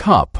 cup.